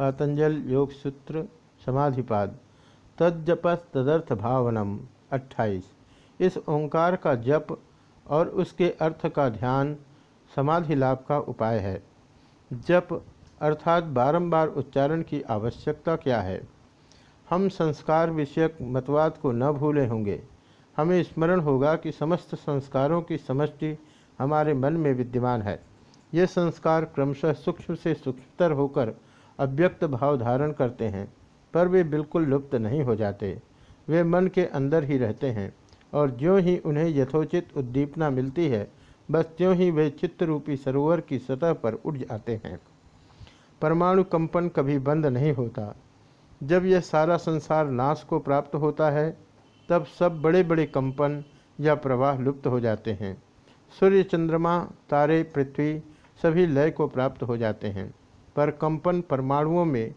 पातंजल योग सूत्र समाधिपाद। तज्जपस तदर्थ भावनम 28 इस ओंकार का जप और उसके अर्थ का ध्यान समाधि लाभ का उपाय है। जप अर्थात बारंबार उच्चारण की आवश्यकता क्या है? हम संस्कार विषयक मतवाद को न भूले होंगे। हमें स्मरण होगा कि समस्त संस्कारों की समष्टि हमारे मन में विद्यमान है। ये संस्कार क्रमशः सूक्ष्म से सूक्ष्मतर होकर अव्यक्त भाव धारण करते हैं, पर वे बिल्कुल लुप्त नहीं हो जाते। वे मन के अंदर ही रहते हैं, और ज्यों ही उन्हें यथोचित उद्दीपना मिलती है, बस त्यों ही वे चित्त रूपी सरोवर की सतह पर उठ जाते हैं। परमाणु कंपन कभी बंद नहीं होता। जब यह सारा संसार नाश को प्राप्त होता है, तब सब बड़े बड़े कंपन या प्रवाह लुप्त हो जाते हैं। सूर्य चंद्रमा, तारे, पृथ्वी सभी लय को प्राप्त हो जाते हैं। पर कंपन परमाणुओं में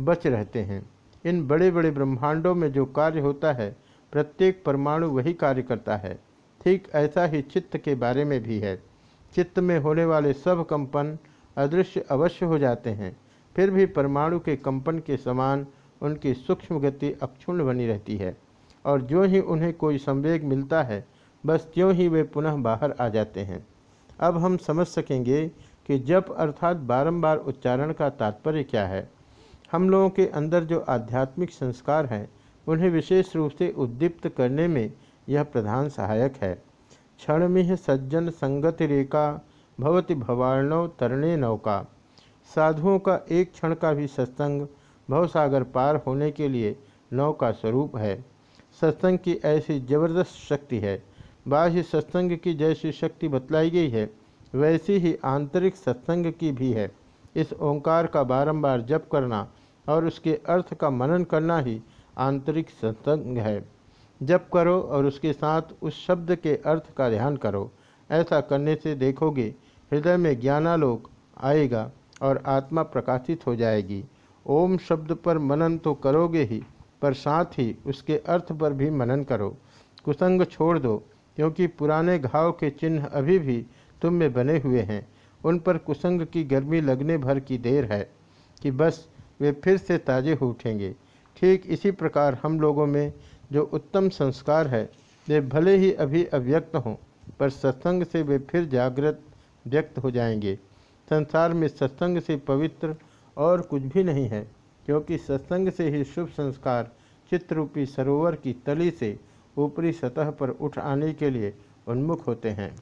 बच रहते हैं। इन बड़े बड़े ब्रह्मांडों में जो कार्य होता है, प्रत्येक परमाणु वही कार्य करता है। ठीक ऐसा ही चित्त के बारे में भी है। चित्त में होने वाले सब कंपन अदृश्य अवश्य हो जाते हैं। फिर भी परमाणु के कंपन के समान उनकी सूक्ष्म गति अक्षुण्ण बनी रहती है। और जो ही उन्हें कोई संवेग मिलता है, बस त्यों ही वे पुनः बाहर आ जाते हैं। अब हम समझ सकेंगे कि जप अर्थात बारंबार उच्चारण का तात्पर्य क्या है? हम लोगों के अंदर जो आध्यात्मिक संस्कार हैं, उन्हें विशेष रूप से उद्दीप्त करने में यह प्रधान सहायक है। क्षण में सज्जन संगति रेखा, भवति भवाणव तरणे नौका। साधुओं का एक क्षण का भी सत्संग भवसागर पार होने के लिए नौ का स्वरूप है। सत्संग की ऐसी ज़बरदस्त शक्ति है। बाह्य सत्संग की जैसी शक्ति बतलाई गई है। वैसी ही आंतरिक सत्संग की भी है। इस ओंकार का बारंबार जप करना और उसके अर्थ का मनन करना ही आंतरिक सत्संग है। जप करो और उसके साथ उस शब्द के अर्थ का ध्यान करो। ऐसा करने से देखोगे हृदय में ज्ञानालोक आएगा और आत्मा प्रकाशित हो जाएगी। ओम शब्द पर मनन तो करोगे ही, पर साथ ही उसके अर्थ पर भी मनन करो। कुसंग छोड़ दो, क्योंकि पुराने घाव के चिन्ह अभी भी तुम में बने हुए हैं। उन पर कुसंग की गर्मी लगने भर की देर है कि बस वे फिर से ताजे हो उठेंगे। ठीक इसी प्रकार हम लोगों में जो उत्तम संस्कार है, वे भले ही अभी अव्यक्त हों, पर सत्संग से वे फिर जागृत, व्यक्त हो जाएँगे। संसार में सत्संग से पवित्र और कुछ भी नहीं है, क्योंकि सत्संग से ही शुभ संस्कार चित्ररूपी सरोवर की तली से ऊपरी सतह पर उठ आने के लिए उन्मुख होते हैं।